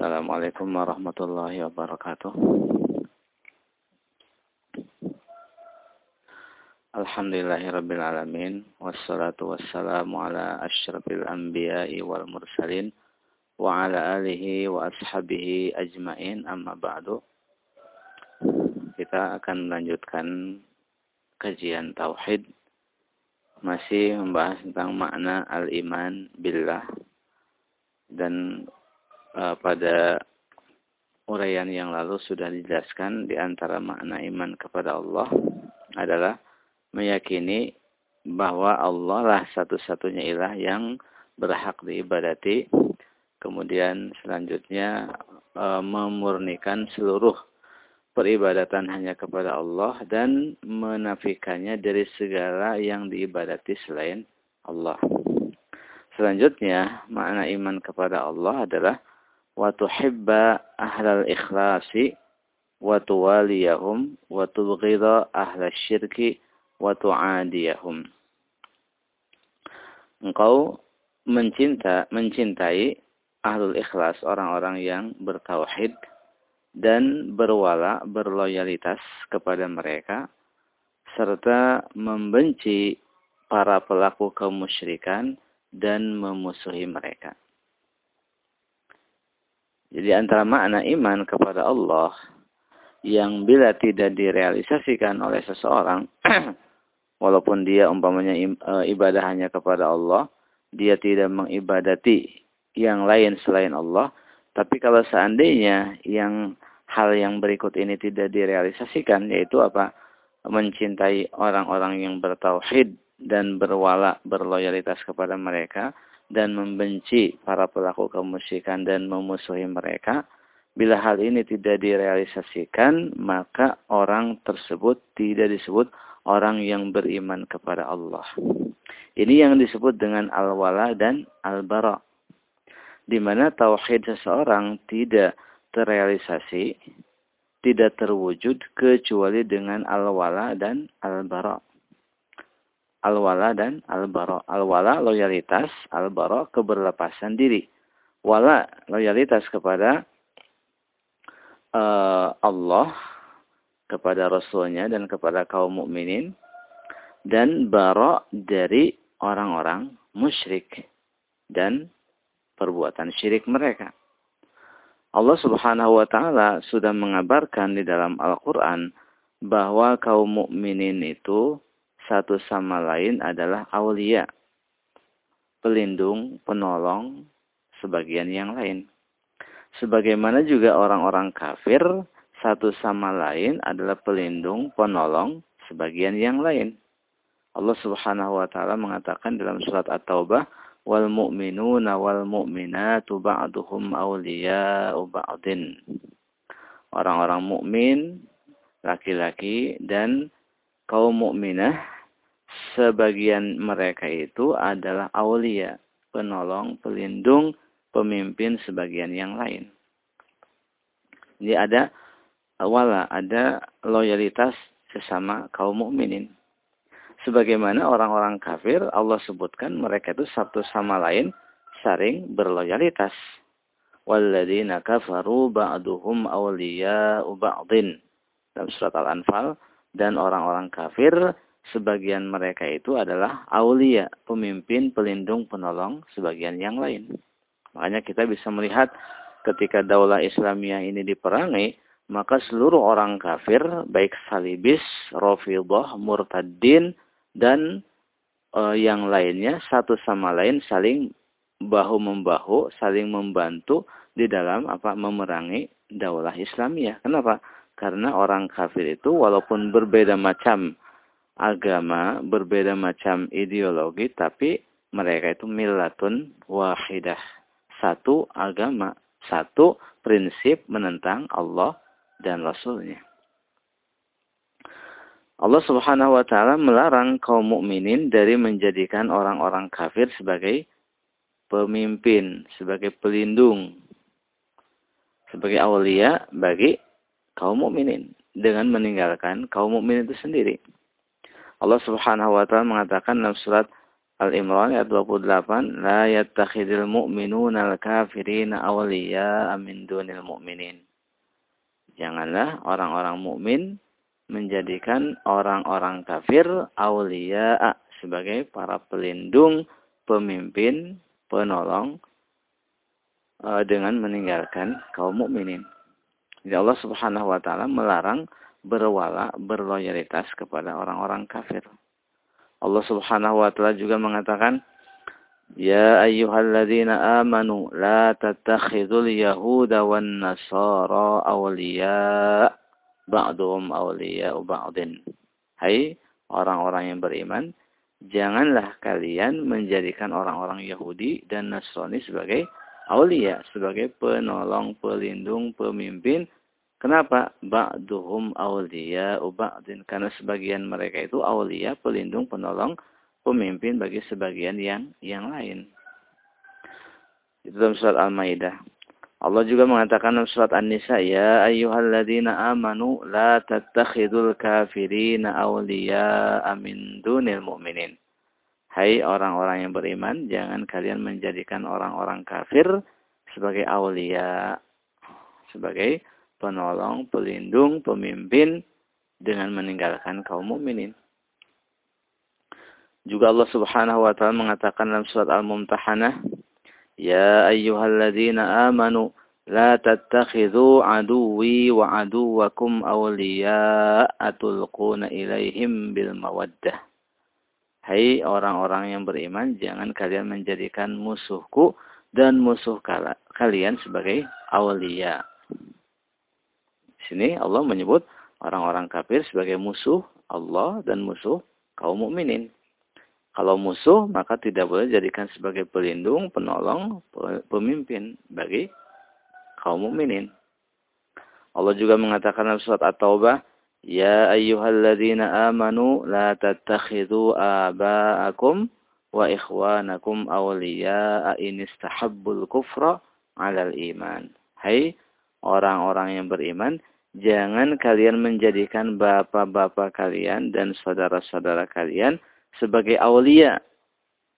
Assalamualaikum warahmatullahi wabarakatuh. Alhamdulillahirabbil alamin wassalatu wassalamu ala asyrafil anbiya'i wal mursalin wa ala alihi wa ashabihi ajmain amma ba'du. Kita akan melanjutkan kajian tauhid masih membahas tentang makna al-iman billah dan uh, pada uraian yang lalu sudah dijelaskan di antara makna iman kepada Allah adalah meyakini bahwa Allah lah satu-satunya ilah yang berhak diibadati. Kemudian selanjutnya e, memurnikan seluruh peribadatan hanya kepada Allah dan menafikannya dari segala yang diibadati selain Allah. Selanjutnya, makna iman kepada Allah adalah wa tuhibba ahlal ikhlasi wa tuwaliyahum wa tubghidha ahlal syirki wa tu'adiyahum. Engkau mencinta, mencintai ahlul ikhlas, orang-orang yang bertauhid dan berwala, berloyalitas kepada mereka, serta membenci para pelaku kemusyrikan dan memusuhi mereka. Jadi antara makna iman kepada Allah yang bila tidak direalisasikan oleh seseorang walaupun dia umpamanya e, ibadah hanya kepada Allah, dia tidak mengibadati yang lain selain Allah, tapi kalau seandainya yang hal yang berikut ini tidak direalisasikan, yaitu apa? Mencintai orang-orang yang bertauhid dan berwala, berloyalitas kepada mereka, dan membenci para pelaku kemusyrikan dan memusuhi mereka, bila hal ini tidak direalisasikan, maka orang tersebut tidak disebut orang yang beriman kepada Allah. Ini yang disebut dengan al-wala dan al-bara. Di mana tauhid seseorang tidak terrealisasi, tidak terwujud kecuali dengan al-wala dan al-bara. Al-wala dan al-bara. Al-wala loyalitas, al-bara keberlepasan diri. Wala loyalitas kepada uh, Allah kepada Rasulnya dan kepada kaum mukminin dan bara dari orang-orang musyrik dan perbuatan syirik mereka. Allah Subhanahu wa taala sudah mengabarkan di dalam Al-Qur'an bahwa kaum mukminin itu satu sama lain adalah aulia, pelindung, penolong sebagian yang lain. Sebagaimana juga orang-orang kafir satu sama lain adalah pelindung, penolong sebagian yang lain. Allah Subhanahu wa taala mengatakan dalam surat At-Taubah, "Wal mu'minuna wal mu'minatu ba'duhum awliya'u ba'din." Orang-orang mukmin laki-laki dan kaum mukminah sebagian mereka itu adalah aulia, penolong, pelindung, pemimpin sebagian yang lain. Jadi ada wala ada loyalitas sesama kaum mukminin. Sebagaimana orang-orang kafir Allah sebutkan mereka itu satu sama lain saling berloyalitas. Walladzina kafaru ba'duhum awliya'u ba'din. Dalam surat Al-Anfal dan orang-orang kafir sebagian mereka itu adalah aulia, pemimpin, pelindung, penolong sebagian yang lain. Makanya kita bisa melihat ketika daulah Islamiyah ini diperangi, maka seluruh orang kafir, baik salibis, rofidah, murtadin, dan e, yang lainnya, satu sama lain saling bahu-membahu, saling membantu di dalam apa memerangi daulah Islamiyah. Kenapa? Karena orang kafir itu walaupun berbeda macam agama, berbeda macam ideologi, tapi mereka itu milatun wahidah. Satu agama, satu prinsip menentang Allah dan Rasulnya. Allah Subhanahu wa taala melarang kaum mukminin dari menjadikan orang-orang kafir sebagai pemimpin, sebagai pelindung, sebagai awliya bagi kaum mukminin dengan meninggalkan kaum mukminin itu sendiri. Allah Subhanahu wa taala mengatakan dalam surat Al-Imran ayat 28, la yattakhidul mu'minuna al-kafirina awliya min dunil mu'minin. Janganlah orang-orang mukmin menjadikan orang-orang kafir awliya sebagai para pelindung, pemimpin, penolong uh, dengan meninggalkan kaum mukminin. Jadi Allah Subhanahu wa taala melarang berwala, berloyalitas kepada orang-orang kafir. Allah Subhanahu wa taala juga mengatakan Ya ayyuhalladzina amanu la tattakhidul yahuda wan nasara awliya ba'dhum awliya ba'din. Hai orang-orang yang beriman, janganlah kalian menjadikan orang-orang Yahudi dan Nasrani sebagai awliya, sebagai penolong, pelindung, pemimpin Kenapa? Ba'duhum awliya ba'din. Karena sebagian mereka itu awliya, pelindung, penolong, pemimpin bagi sebagian yang yang lain. Itu dalam surat Al-Maidah. Allah juga mengatakan dalam surat An-Nisa, Ya ayyuhalladzina amanu la tattakhidul kafirina awliya amin dunil mu'minin. Hai orang-orang yang beriman, jangan kalian menjadikan orang-orang kafir sebagai awliya, sebagai penolong, pelindung, pemimpin dengan meninggalkan kaum mukminin. Juga Allah Subhanahu wa taala mengatakan dalam surat Al-Mumtahanah, "Ya ayyuhalladzina amanu la tattakhidhu aduwwi wa aduwwakum awliya'a tulquna ilaihim bil mawaddah." Hai orang-orang yang beriman, jangan kalian menjadikan musuhku dan musuh kalian sebagai awliya, sini Allah menyebut orang-orang kafir sebagai musuh Allah dan musuh kaum mukminin. Kalau musuh maka tidak boleh jadikan sebagai pelindung, penolong, pemimpin bagi kaum mukminin. Allah juga mengatakan dalam surat At-Taubah, "Ya ayyuhalladzina amanu la tattakhidhu aba'akum wa ikhwanakum awliya'a in istahabbul kufra 'alal iman." Hai orang-orang yang beriman, Jangan kalian menjadikan bapak-bapak kalian dan saudara-saudara kalian sebagai aulia.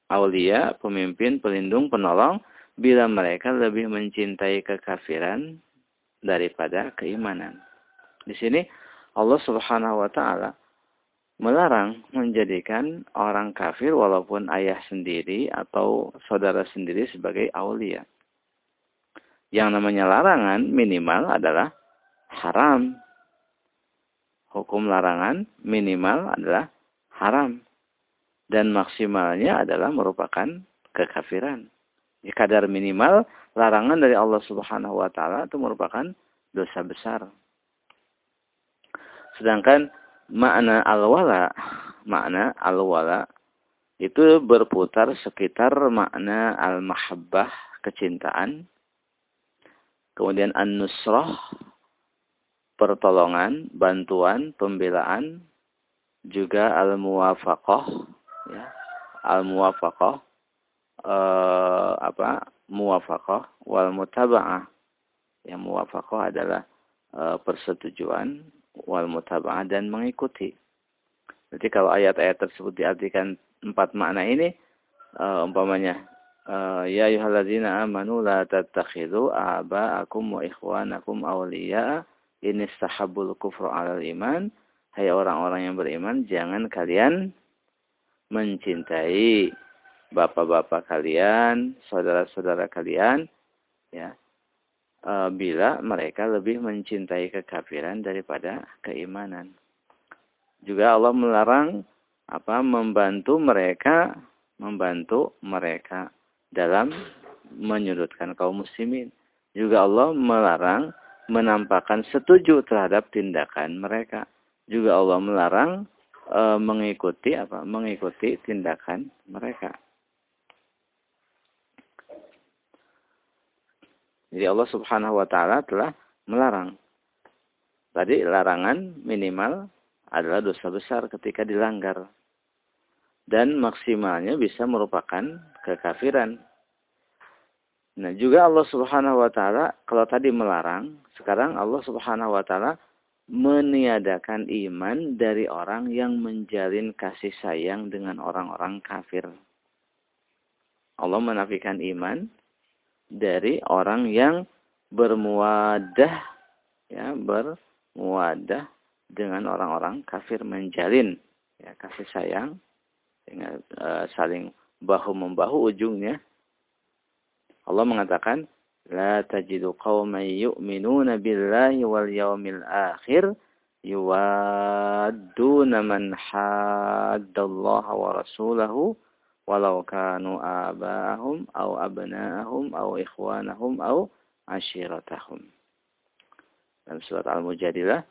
Aulia, pemimpin, pelindung, penolong, bila mereka lebih mencintai kekafiran daripada keimanan. Di sini Allah Subhanahu wa taala melarang menjadikan orang kafir walaupun ayah sendiri atau saudara sendiri sebagai aulia. Yang namanya larangan minimal adalah haram. Hukum larangan minimal adalah haram. Dan maksimalnya adalah merupakan kekafiran. Di kadar minimal, larangan dari Allah subhanahu wa ta'ala itu merupakan dosa besar. Sedangkan makna al-wala, makna al-wala itu berputar sekitar makna al-mahabbah, kecintaan. Kemudian an-nusrah, pertolongan, bantuan, pembelaan, juga al-muwafaqah ya. Al-muwafaqah eh, apa? Muwafaqah wal mutaba'ah. Yang muwafaqah adalah eh, persetujuan wal mutaba'ah dan mengikuti. Jadi kalau ayat-ayat tersebut diartikan empat makna ini eh, umpamanya uh, ya ayyuhalladzina amanu la tattakhidhu aba'akum wa ikhwanakum awliya'a ini sahabul kufru alal iman. Hai orang-orang yang beriman, jangan kalian mencintai bapak-bapak kalian, saudara-saudara kalian, ya, e, bila mereka lebih mencintai kekafiran daripada keimanan. Juga Allah melarang apa membantu mereka, membantu mereka dalam menyudutkan kaum muslimin. Juga Allah melarang menampakkan setuju terhadap tindakan mereka. Juga Allah melarang e, mengikuti apa? Mengikuti tindakan mereka. Jadi Allah Subhanahu wa taala telah melarang. Tadi larangan minimal adalah dosa besar ketika dilanggar. Dan maksimalnya bisa merupakan kekafiran. Nah, juga Allah Subhanahu wa taala kalau tadi melarang, sekarang Allah Subhanahu wa taala meniadakan iman dari orang yang menjalin kasih sayang dengan orang-orang kafir. Allah menafikan iman dari orang yang bermuadah ya bermuadah dengan orang-orang kafir menjalin ya kasih sayang dengan uh, saling bahu membahu ujungnya Allah mengatakan la tajidu qauman yu'minuna billahi wal yawmil akhir yuwadduna man haddallaha wa rasulahu walau kanu abahum au abna'ahum au ikhwanahum au. Dalam surat Al-Mujadilah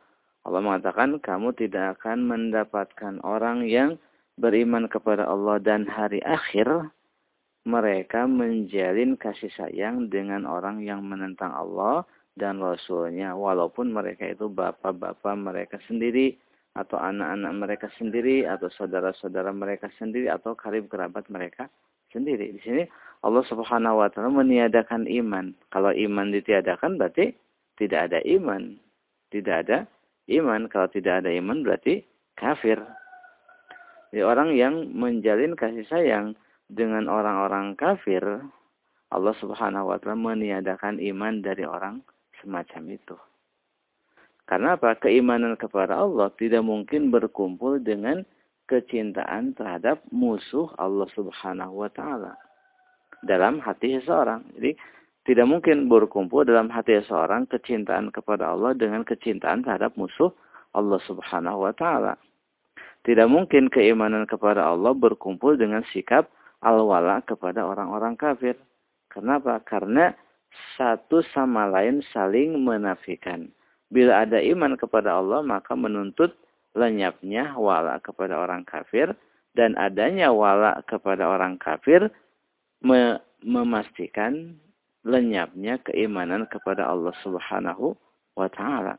Allah mengatakan kamu tidak akan mendapatkan orang yang beriman kepada Allah dan hari akhir mereka menjalin kasih sayang dengan orang yang menentang Allah dan Rasulnya walaupun mereka itu bapak-bapak mereka sendiri atau anak-anak mereka sendiri atau saudara-saudara mereka sendiri atau karib kerabat mereka sendiri. Di sini Allah Subhanahu wa taala meniadakan iman. Kalau iman ditiadakan berarti tidak ada iman. Tidak ada iman. Kalau tidak ada iman berarti kafir. Jadi orang yang menjalin kasih sayang dengan orang-orang kafir, Allah Subhanahu wa taala meniadakan iman dari orang semacam itu. Karena apa? Keimanan kepada Allah tidak mungkin berkumpul dengan kecintaan terhadap musuh Allah Subhanahu wa taala dalam hati seseorang. Jadi tidak mungkin berkumpul dalam hati seseorang kecintaan kepada Allah dengan kecintaan terhadap musuh Allah Subhanahu wa taala. Tidak mungkin keimanan kepada Allah berkumpul dengan sikap al-wala kepada orang-orang kafir. Kenapa? Karena satu sama lain saling menafikan. Bila ada iman kepada Allah, maka menuntut lenyapnya wala kepada orang kafir. Dan adanya wala kepada orang kafir me memastikan lenyapnya keimanan kepada Allah subhanahu wa ta'ala.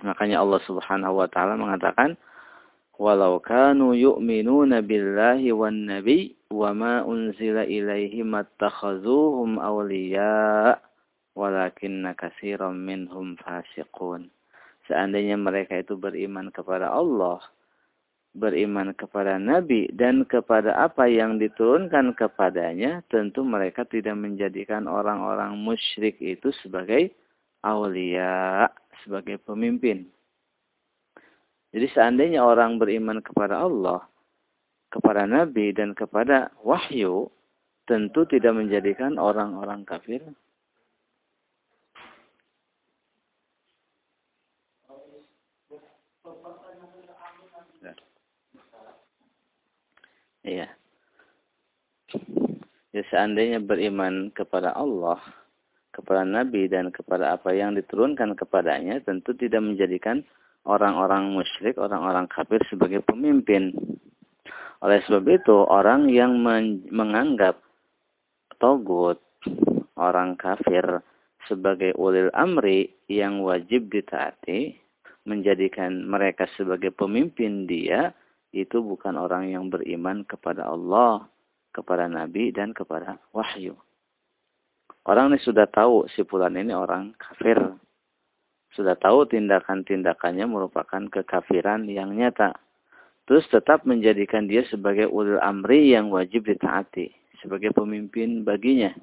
Makanya Allah subhanahu wa ta'ala mengatakan, Walau kanu yu'minuna billahi wan nabi wa ma unzila ilaihim attakhazuhum awliya' walakinna katsiran minhum fasiqun. Seandainya mereka itu beriman kepada Allah, beriman kepada Nabi dan kepada apa yang diturunkan kepadanya, tentu mereka tidak menjadikan orang-orang musyrik itu sebagai aulia, sebagai pemimpin. Jadi seandainya orang beriman kepada Allah, kepada Nabi dan kepada wahyu, tentu tidak menjadikan orang-orang kafir Iya. Ya seandainya beriman kepada Allah, kepada Nabi dan kepada apa yang diturunkan kepadanya, tentu tidak menjadikan orang-orang musyrik, orang-orang kafir sebagai pemimpin. Oleh sebab itu, orang yang menganggap togut, orang kafir sebagai ulil amri yang wajib ditaati, menjadikan mereka sebagai pemimpin dia, itu bukan orang yang beriman kepada Allah, kepada Nabi, dan kepada wahyu. Orang ini sudah tahu si fulan ini orang kafir. Sudah tahu tindakan-tindakannya merupakan kekafiran yang nyata. Terus tetap menjadikan dia sebagai ulil amri yang wajib ditaati. Sebagai pemimpin baginya.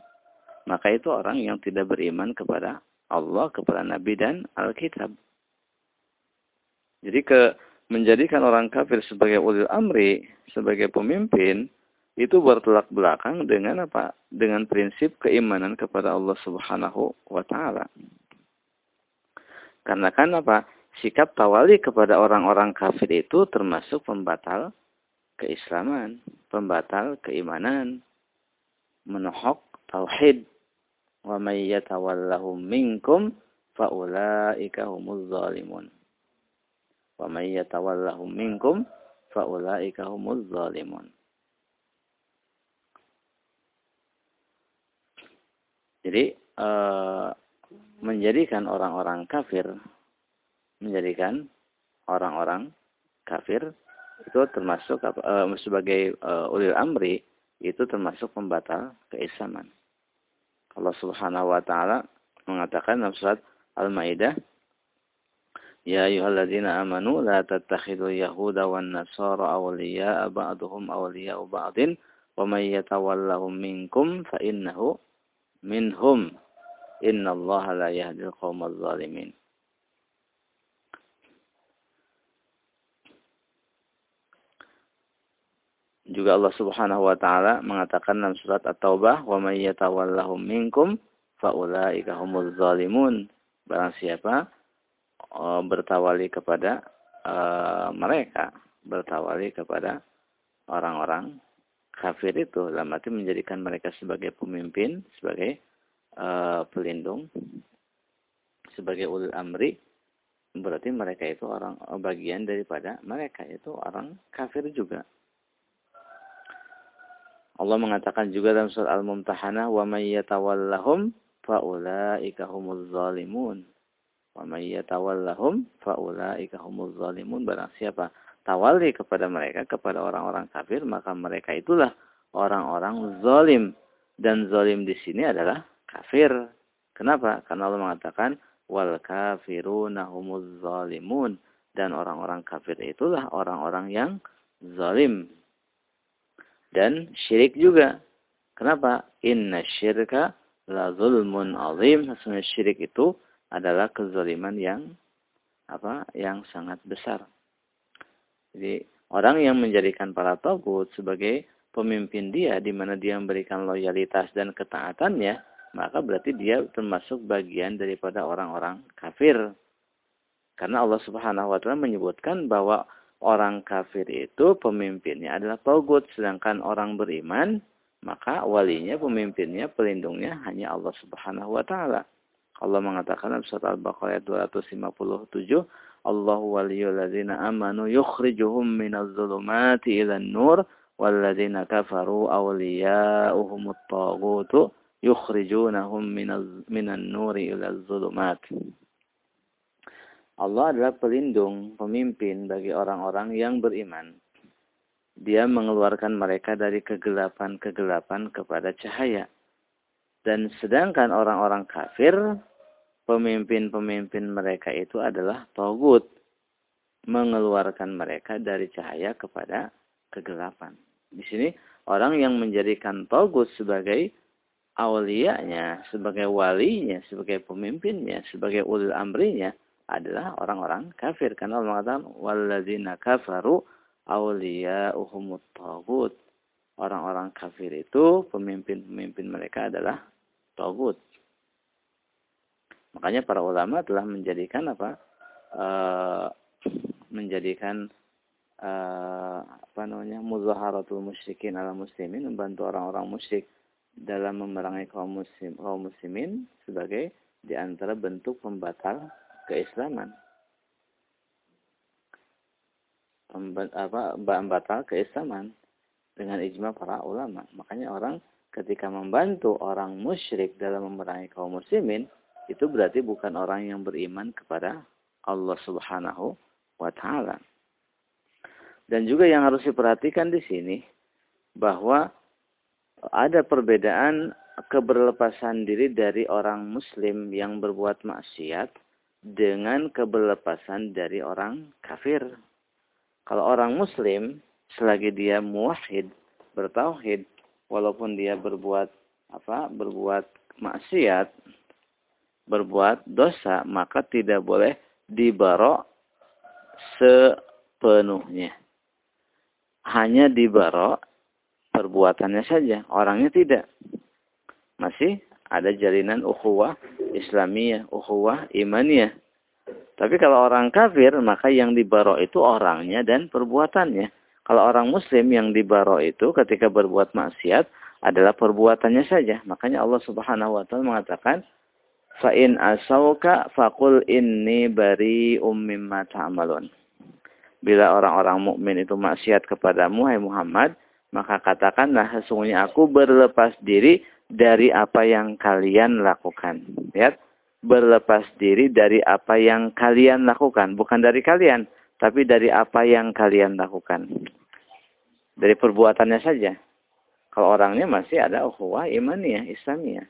Maka itu orang yang tidak beriman kepada Allah, kepada Nabi dan Alkitab. Jadi ke menjadikan orang kafir sebagai ulil amri, sebagai pemimpin, itu bertolak belakang dengan apa? Dengan prinsip keimanan kepada Allah Subhanahu wa taala. Karena kan apa? Sikap tawali kepada orang-orang kafir itu termasuk pembatal keislaman, pembatal keimanan, menohok tauhid. Wa may yatawallahum minkum faulaika humuz zalimun. Wa may yatawallahum minkum faulaika humuz zalimun. Jadi uh, menjadikan orang-orang kafir menjadikan orang-orang kafir itu termasuk uh, sebagai uh, ulil amri itu termasuk pembatal keislaman. Allah Subhanahu wa taala mengatakan dalam surat Al-Maidah Ya ayyuhalladzina amanu la tattakhidul yahuda wan nasara awliya ba'dhum awliya ba'din wa may yatawallahum minkum fa innahu minhum innallaha la yahdil qaumal zalimin Juga Allah Subhanahu wa taala mengatakan dalam surat At-Taubah, "Wa may yatawallahum minkum faulaika humuz zalimun." Barang siapa uh, bertawali kepada uh, mereka, bertawali kepada orang-orang kafir itu, dalam arti menjadikan mereka sebagai pemimpin, sebagai uh, pelindung, sebagai ulil amri, berarti mereka itu orang bagian daripada mereka itu orang kafir juga. Allah mengatakan juga dalam surat Al-Mumtahanah, "Wa may yatawallahum fa ulaika humuz zalimun." Wa may yatawallahum fa ulaika humuz zalimun. Barang siapa tawali kepada mereka kepada orang-orang kafir, maka mereka itulah orang-orang zalim. Dan zalim di sini adalah kafir. Kenapa? Karena Allah mengatakan wal kafiruna humuz zalimun dan orang-orang kafir itulah orang-orang yang zalim dan syirik juga. Kenapa? Inna syirka la zulmun azim. Sesungguhnya syirik itu adalah kezaliman yang apa? Yang sangat besar. Jadi orang yang menjadikan para togut sebagai pemimpin dia di mana dia memberikan loyalitas dan ketaatannya, maka berarti dia termasuk bagian daripada orang-orang kafir. Karena Allah Subhanahu wa taala menyebutkan bahwa orang kafir itu pemimpinnya adalah togut. Sedangkan orang beriman, maka walinya, pemimpinnya, pelindungnya hanya Allah subhanahu wa ta'ala. Allah mengatakan dalam surat Al-Baqarah 257, Allah waliyul ladzina amanu yukhrijuhum minaz zulumati ilan nur walladzina kafaru awliya'uhumut tagutu yukhrijunahum minan nuri ilaz zulumat. Allah adalah pelindung, pemimpin bagi orang-orang yang beriman. Dia mengeluarkan mereka dari kegelapan-kegelapan kepada cahaya. Dan sedangkan orang-orang kafir, pemimpin-pemimpin mereka itu adalah togut. Mengeluarkan mereka dari cahaya kepada kegelapan. Di sini orang yang menjadikan togut sebagai awliyanya, sebagai walinya, sebagai pemimpinnya, sebagai ulil amrinya, adalah orang-orang kafir karena Allah mengatakan walladzina kafaru awliya'uhumut tagut. Orang-orang kafir itu pemimpin-pemimpin mereka adalah tagut. Makanya para ulama telah menjadikan apa? Uh, menjadikan uh, apa namanya muzaharatul musyrikin ala muslimin membantu orang-orang musyrik dalam memerangi kaum muslim kaum muslimin sebagai di antara bentuk pembatal keislaman. Apa batal keislaman dengan ijma para ulama. Makanya orang ketika membantu orang musyrik dalam memerangi kaum muslimin itu berarti bukan orang yang beriman kepada Allah Subhanahu wa taala. Dan juga yang harus diperhatikan di sini bahwa ada perbedaan keberlepasan diri dari orang muslim yang berbuat maksiat dengan keberlepasan dari orang kafir. Kalau orang muslim selagi dia muwahhid, bertauhid, walaupun dia berbuat apa? berbuat maksiat, berbuat dosa, maka tidak boleh dibarok sepenuhnya. Hanya dibarok perbuatannya saja, orangnya tidak. Masih ada jalinan ukhuwah Islamiyah, ukhuwah imaniyah. Tapi kalau orang kafir, maka yang dibaro itu orangnya dan perbuatannya. Kalau orang muslim yang dibaro itu ketika berbuat maksiat adalah perbuatannya saja. Makanya Allah Subhanahu wa taala mengatakan, "Fa in asauka faqul inni bari mimma ta'malun." Bila orang-orang mukmin itu maksiat kepadamu hai Muhammad, maka katakanlah sesungguhnya aku berlepas diri dari apa yang kalian lakukan. Lihat, berlepas diri dari apa yang kalian lakukan. Bukan dari kalian, tapi dari apa yang kalian lakukan. Dari perbuatannya saja. Kalau orangnya masih ada ukhuwah imaniyah, islamiyah.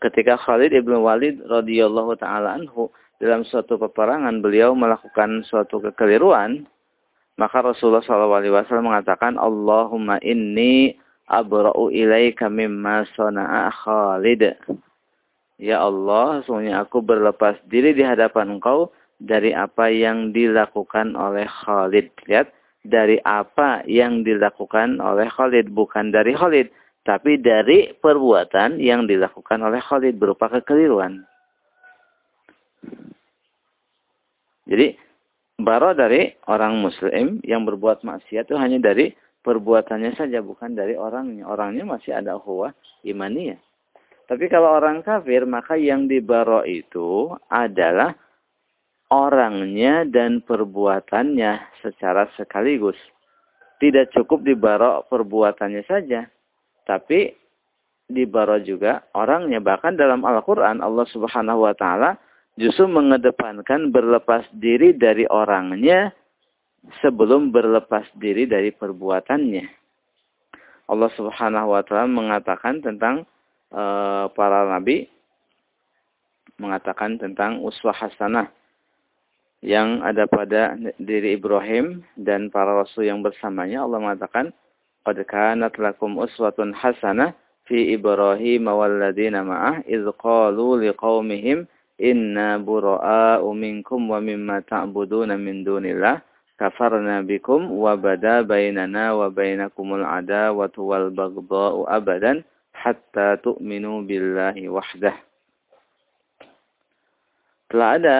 Ketika Khalid ibn Walid radhiyallahu taala anhu dalam suatu peperangan beliau melakukan suatu kekeliruan, Maka Rasulullah SAW mengatakan, Allahumma inni abra'u ilaika mimma sana'a Khalid. Ya Allah, sesungguhnya aku berlepas diri di hadapan engkau dari apa yang dilakukan oleh Khalid. Lihat, dari apa yang dilakukan oleh Khalid. Bukan dari Khalid, tapi dari perbuatan yang dilakukan oleh Khalid berupa kekeliruan. Jadi, Baro dari orang muslim yang berbuat maksiat itu hanya dari perbuatannya saja, bukan dari orangnya. Orangnya masih ada ukhuwah imaniyah. Tapi kalau orang kafir, maka yang dibaro itu adalah orangnya dan perbuatannya secara sekaligus. Tidak cukup dibaro perbuatannya saja, tapi dibaro juga orangnya. Bahkan dalam Al-Quran Allah subhanahu wa ta'ala justru mengedepankan berlepas diri dari orangnya sebelum berlepas diri dari perbuatannya. Allah Subhanahu wa taala mengatakan tentang uh, para nabi mengatakan tentang uswah hasanah yang ada pada diri Ibrahim dan para rasul yang bersamanya Allah mengatakan qad kanat lakum uswatun hasanah fi Ibrahim wal ladina ma'ah idz qalu liqaumihim inna bura'a'u minkum wa mimma ta'buduna min dunillah kafarna bikum wa bada bainana wa bainakumul adawatu wal baghdha'u abadan hatta tu'minu billahi wahdah. Telah ada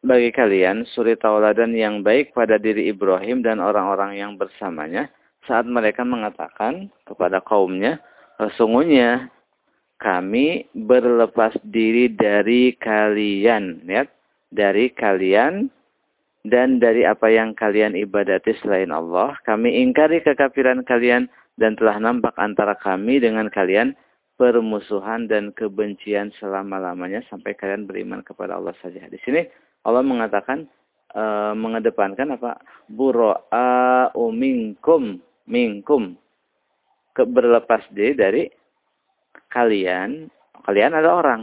bagi kalian suri tauladan yang baik pada diri Ibrahim dan orang-orang yang bersamanya saat mereka mengatakan kepada kaumnya, sesungguhnya kami berlepas diri dari kalian, ya, dari kalian dan dari apa yang kalian ibadati selain Allah. Kami ingkari kekafiran kalian dan telah nampak antara kami dengan kalian permusuhan dan kebencian selama-lamanya sampai kalian beriman kepada Allah saja. Di sini Allah mengatakan e, mengedepankan apa? Buro'a minkum minkum. Berlepas diri dari kalian, kalian adalah orang.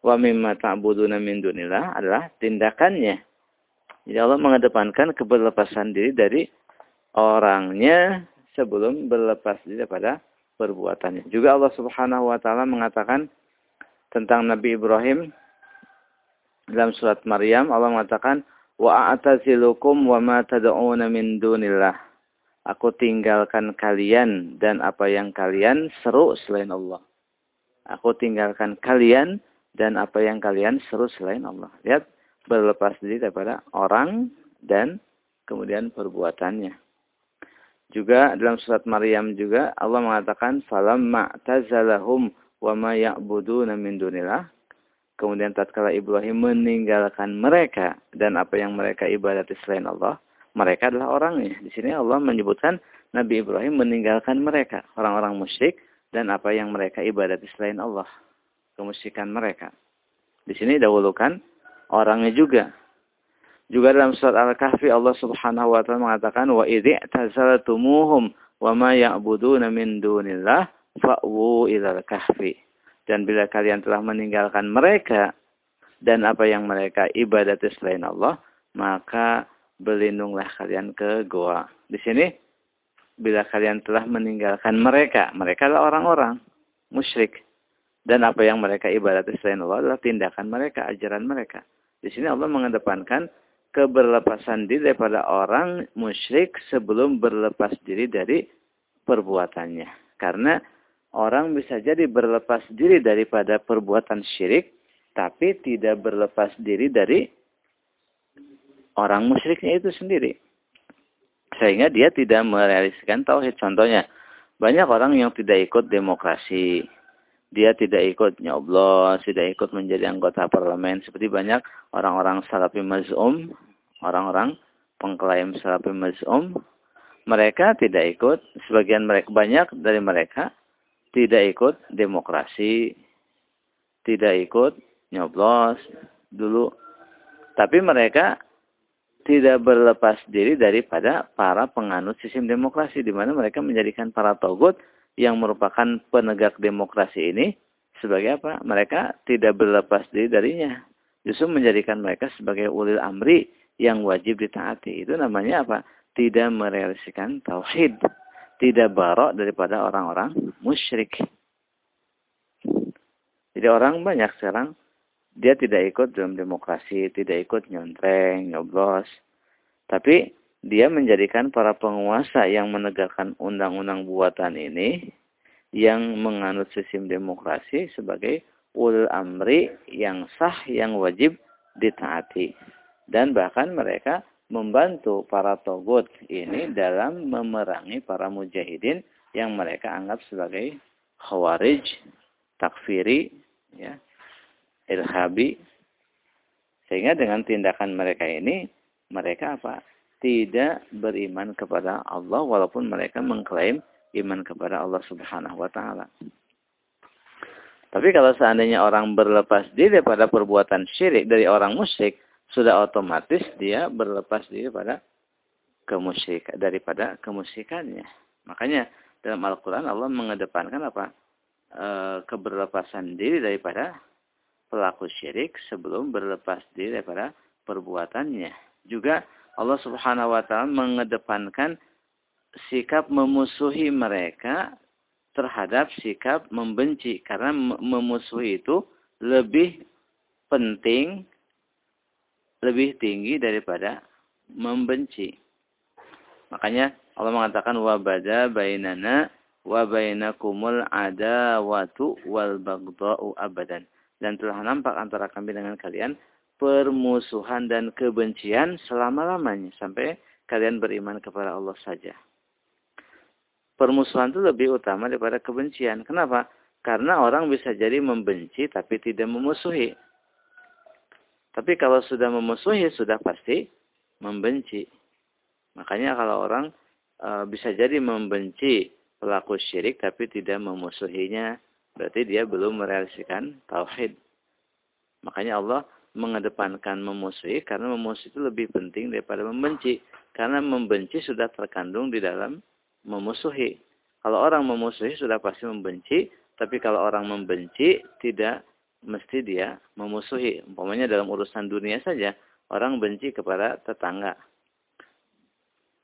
Wa mimma ta'buduna min dunillah adalah tindakannya. Jadi Allah mengedepankan keberlepasan diri dari orangnya sebelum berlepas diri pada perbuatannya. Juga Allah Subhanahu wa taala mengatakan tentang Nabi Ibrahim dalam surat Maryam Allah mengatakan wa a'tazilukum wa ma tad'una min dunillah. Aku tinggalkan kalian dan apa yang kalian seru selain Allah. Aku tinggalkan kalian dan apa yang kalian seru selain Allah. Lihat, berlepas diri daripada orang dan kemudian perbuatannya. Juga dalam surat Maryam juga Allah mengatakan falamma tazalahum wa ma ya'buduna min dunillah. Kemudian tatkala Ibrahim meninggalkan mereka dan apa yang mereka ibadati selain Allah, mereka adalah orangnya. Di sini Allah menyebutkan Nabi Ibrahim meninggalkan mereka, orang-orang musyrik dan apa yang mereka ibadati selain Allah. Kemusikan mereka. Di sini dahulukan orangnya juga. Juga dalam surat Al-Kahfi Allah Subhanahu wa taala mengatakan wa idzi tazaltumuhum wa ma ya'buduna min dunillah fa'wu ilal kahfi. Dan bila kalian telah meninggalkan mereka dan apa yang mereka ibadati selain Allah, maka berlindunglah kalian ke goa. Di sini bila kalian telah meninggalkan mereka. Mereka adalah orang-orang musyrik. Dan apa yang mereka ibadati selain Allah adalah tindakan mereka, ajaran mereka. Di sini Allah mengedepankan keberlepasan diri daripada orang musyrik sebelum berlepas diri dari perbuatannya. Karena orang bisa jadi berlepas diri daripada perbuatan syirik, tapi tidak berlepas diri dari orang musyriknya itu sendiri sehingga dia tidak merealisasikan tauhid. Contohnya, banyak orang yang tidak ikut demokrasi. Dia tidak ikut nyoblos, tidak ikut menjadi anggota parlemen. Seperti banyak orang-orang salafi maz'um, orang-orang pengklaim salafi maz'um. Mereka tidak ikut, sebagian mereka banyak dari mereka tidak ikut demokrasi, tidak ikut nyoblos dulu. Tapi mereka tidak berlepas diri daripada para penganut sistem demokrasi di mana mereka menjadikan para togut yang merupakan penegak demokrasi ini sebagai apa? Mereka tidak berlepas diri darinya. Justru menjadikan mereka sebagai ulil amri yang wajib ditaati. Itu namanya apa? tidak merealisasikan tauhid, tidak barok daripada orang-orang musyrik. Jadi orang banyak sekarang dia tidak ikut dalam demokrasi, tidak ikut nyontreng, nyoblos. Tapi dia menjadikan para penguasa yang menegakkan undang-undang buatan ini yang menganut sistem demokrasi sebagai ul amri yang sah yang wajib ditaati dan bahkan mereka membantu para togut ini dalam memerangi para mujahidin yang mereka anggap sebagai khawarij, takfiri, ya, ilhabi. Sehingga dengan tindakan mereka ini, mereka apa? Tidak beriman kepada Allah walaupun mereka mengklaim iman kepada Allah Subhanahu wa taala. Tapi kalau seandainya orang berlepas diri daripada perbuatan syirik dari orang musyrik, sudah otomatis dia berlepas diri pada kemusyrik daripada kemusyrikannya. Makanya dalam Al-Qur'an Allah mengedepankan apa? E, keberlepasan diri daripada pelaku syirik sebelum berlepas diri daripada perbuatannya. Juga Allah Subhanahu wa taala mengedepankan sikap memusuhi mereka terhadap sikap membenci karena memusuhi itu lebih penting lebih tinggi daripada membenci. Makanya Allah mengatakan wabada bainana wa bainakumul adawatu wal baghdha'u abadan. Dan telah nampak antara kami dengan kalian permusuhan dan kebencian selama-lamanya sampai kalian beriman kepada Allah saja permusuhan itu lebih utama daripada kebencian. Kenapa? Karena orang bisa jadi membenci tapi tidak memusuhi. Tapi kalau sudah memusuhi sudah pasti membenci. Makanya kalau orang e, bisa jadi membenci pelaku syirik tapi tidak memusuhinya, berarti dia belum merealisasikan tauhid. Makanya Allah mengedepankan memusuhi karena memusuhi itu lebih penting daripada membenci. Karena membenci sudah terkandung di dalam memusuhi. Kalau orang memusuhi sudah pasti membenci, tapi kalau orang membenci tidak mesti dia memusuhi. Umpamanya dalam urusan dunia saja, orang benci kepada tetangga,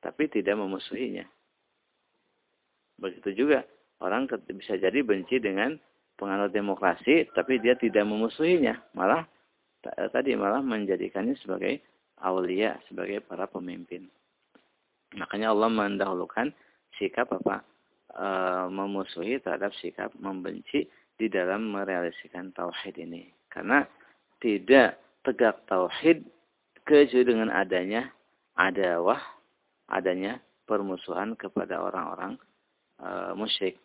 tapi tidak memusuhinya. Begitu juga, orang bisa jadi benci dengan penganut demokrasi, tapi dia tidak memusuhinya. Malah tadi malah menjadikannya sebagai aulia, sebagai para pemimpin. Makanya Allah mendahulukan sikap apa e, memusuhi terhadap sikap membenci di dalam merealisasikan tauhid ini. Karena tidak tegak tauhid kecuali dengan adanya adawah, adanya permusuhan kepada orang-orang e, musyrik.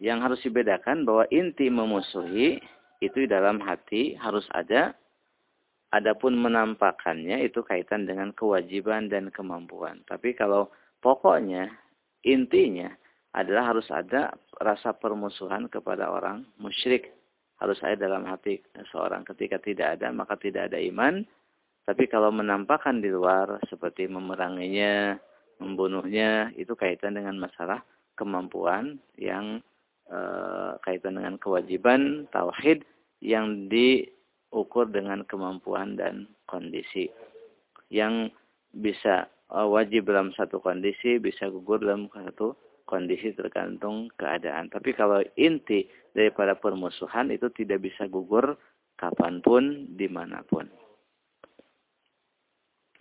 Yang harus dibedakan bahwa inti memusuhi itu dalam hati harus ada. Adapun menampakkannya itu kaitan dengan kewajiban dan kemampuan. Tapi kalau pokoknya Intinya adalah harus ada rasa permusuhan kepada orang musyrik. Harus ada dalam hati seorang ketika tidak ada, maka tidak ada iman. Tapi kalau menampakkan di luar, seperti memeranginya, membunuhnya, itu kaitan dengan masalah kemampuan yang e, kaitan dengan kewajiban, tauhid, yang diukur dengan kemampuan dan kondisi. Yang bisa uh, wajib dalam satu kondisi, bisa gugur dalam satu kondisi tergantung keadaan. Tapi kalau inti daripada permusuhan itu tidak bisa gugur kapan pun, di mana pun.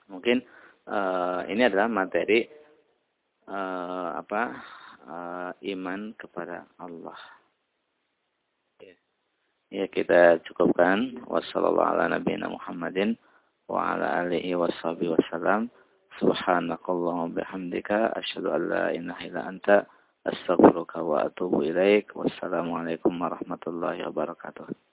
Mungkin uh, ini adalah materi uh, apa uh, iman kepada Allah. Ya kita cukupkan. Wassalamualaikum warahmatullahi wabarakatuh. Subhanakallahumma bihamdika asyhadu an la ilaha illa anta astaghfiruka wa atubu ilaik. Wassalamualaikum warahmatullahi wabarakatuh.